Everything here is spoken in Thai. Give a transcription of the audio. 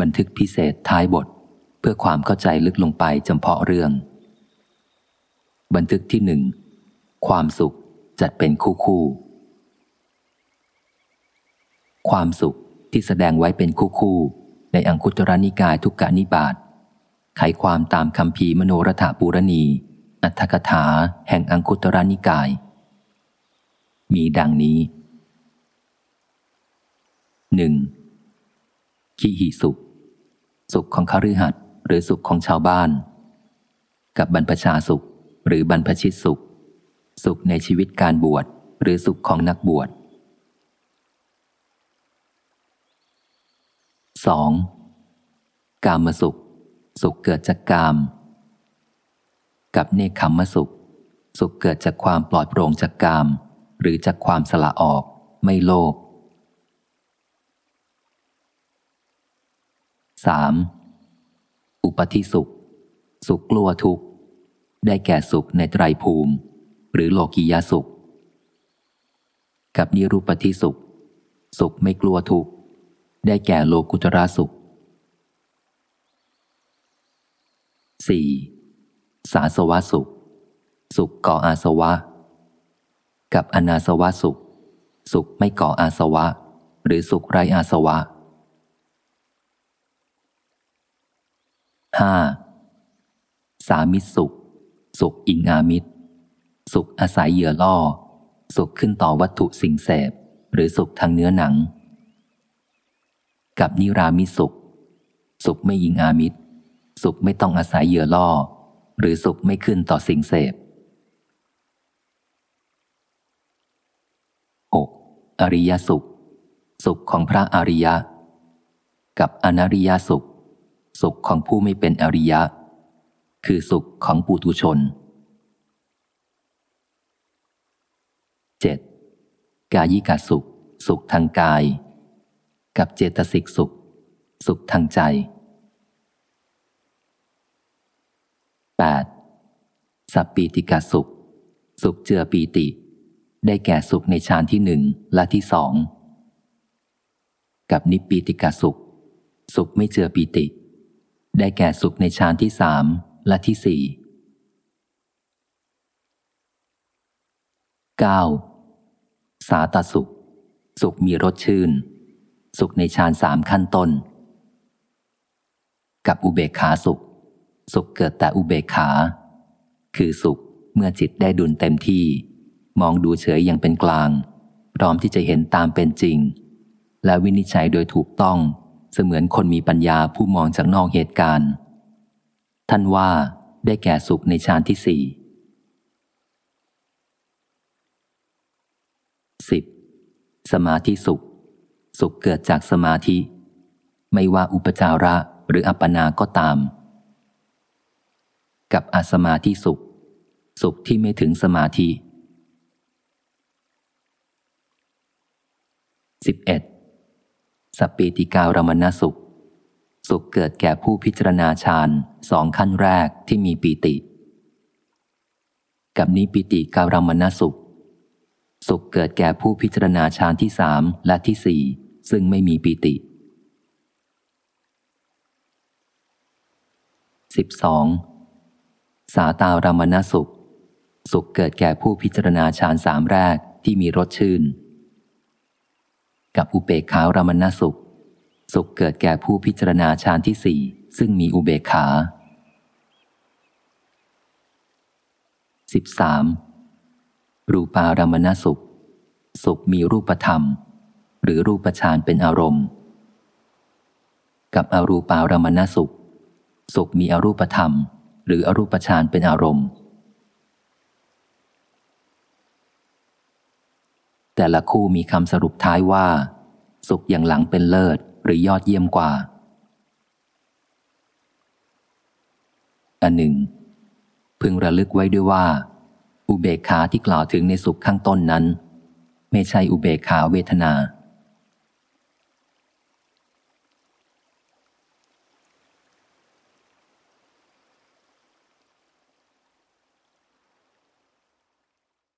บันทึกพิเศษท้ายบท เพื่อความเข้าใจลึกลงไปจำเพาะเรื่อง บันทึกที่หนึ่งความสุขจัดเป็นคู่คู่ ความสุขที่แสดงไว้เป็นคู่คู่ ในอังคุตรนิกายทุกกานิบาตไขความตามคำพีมโนรถาปูรณี อัตถกถาแห่งอังคุตรนิกาย มีดังนี้หนึ่งขีหิสุข สุขของคฤหัสถ์หรือสุขของชาวบ้าน กับบรรพชาสุขหรือบรรพชิตสุข สุขในชีวิตการบวชหรือสุขของนักบวช 2. กามสุข สุขเกิดจากกาม กับเนคขมสุข สุขเกิดจากความปลอดโปร่งจากกาม หรือจากความสละออกไม่โลภ 3. อุปธิสุข สุขกลัวทุกข์ ได้แก่สุขในไตรภูมิ หรือโลกียสุข กับนิรูปธิสุข สุขไม่กลัวทุกข์ ได้แก่โลกุตระสุข 4. สาสวะสุข สุขก่ออาสวะ กับอนาสวะสุข สุขไม่ก่ออาสวะ หรือสุขไรอาสวะ 5. สามิสุข สุขอิงอามิตร สุขอาศัยเหยื่อล่อ สุขขึ้นต่อวัตถุสิ่งเสพ หรือสุขทางเนื้อหนัง กับนิรามิสุข สุขไม่ยิงอามิตร สุขไม่ต้องอาศัยเหยื่อล่อ หรือสุขไม่ขึ้นต่อสิ่งเสพ 6. อริยสุข สุขของพระอริยะ กับอนาริยสุข สุขของผู้ไม่เป็นอริยะ คือสุขของปุถุชน 7. กายิกาสุข สุขทางกาย กับเจตสิกสุข สุขทางใจ 8. สัปปีติกาสุข สุขเจือปีติ ได้แก่สุขในฌานที่หนึ่งและที่สอง กับนิปีติกาสุข สุขไม่เจือปีติ ได้แก่สุขในฌานที่สามและที่สี่เก้าสาตสุข สุขมีรสชื่น สุขในฌานสามขั้นต้น กับอุเบกขาสุข สุขเกิดแต่อุเบกขา คือสุขเมื่อจิตได้ดุลเต็มที่ มองดูเฉยยังเป็นกลาง พร้อมที่จะเห็นตามเป็นจริง และวินิจฉัยโดยถูกต้อง เสมือนคนมีปัญญาผู้มองจากนอกเหตุการณ์ ท่านว่าได้แก่สุขในฌานที่สี่สิบสมาธิสุข สุขเกิดจากสมาธิ ไม่ว่าอุปจาระหรืออัปปนาก็ตาม กับอสมาธิสุข สุขที่ไม่ถึงสมาธิสิบเอ็ด สปีติการมณสุข สุขเกิดแก่ผู้พิจารณาฌานสองขั้นแรกที่มีปีติ กับนิปิติการมณสุข สุขเกิดแก่ผู้พิจารณาฌานที่สามและที่สี่ซึ่งไม่มีปีติสิบสองสาตารมณสุข สุขเกิดแก่ผู้พิจารณาฌานสามแรกที่มีรสชื่น กับอุเบกขารมณสุข สุขเกิดแก่ผู้พิจารณาฌานที่สี่ซึ่งมีอุเบกขา 13. รูปารมณสุข สุขมีรูปธรรม หรือรูปฌานเป็นอารมณ์ กับอรูปารมณสุข สุขมีอรูปธรรม หรืออรูปฌานเป็นอารมณ์ แต่ละคู่มีคำสรุปท้ายว่า สุขอย่างหลังเป็นเลิศหรือยอดเยี่ยมกว่า อันหนึ่ง พึงระลึกไว้ด้วยว่า อุเบกขาที่กล่าวถึงในสุขข้างต้นนั้น ไม่ใช่อุเบกขาเวทนา